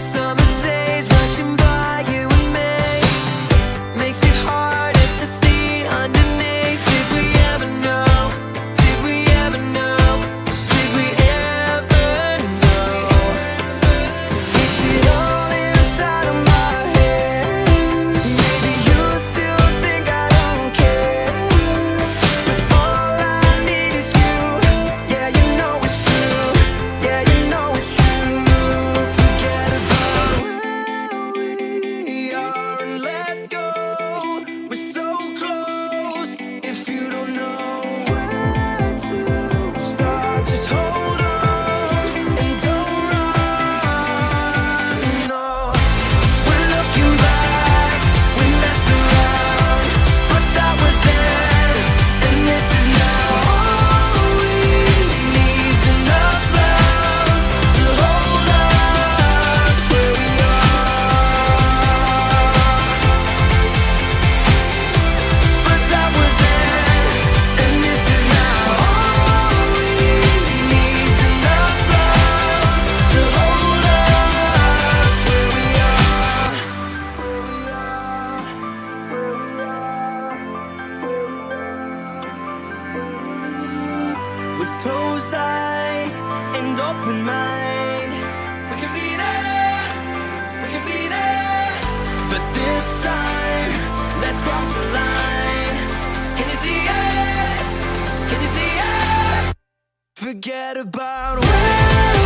summer closed eyes and open mind. We can be there, we can be there. But this time, let's cross the line. Can you see it? Can you see it? Forget about where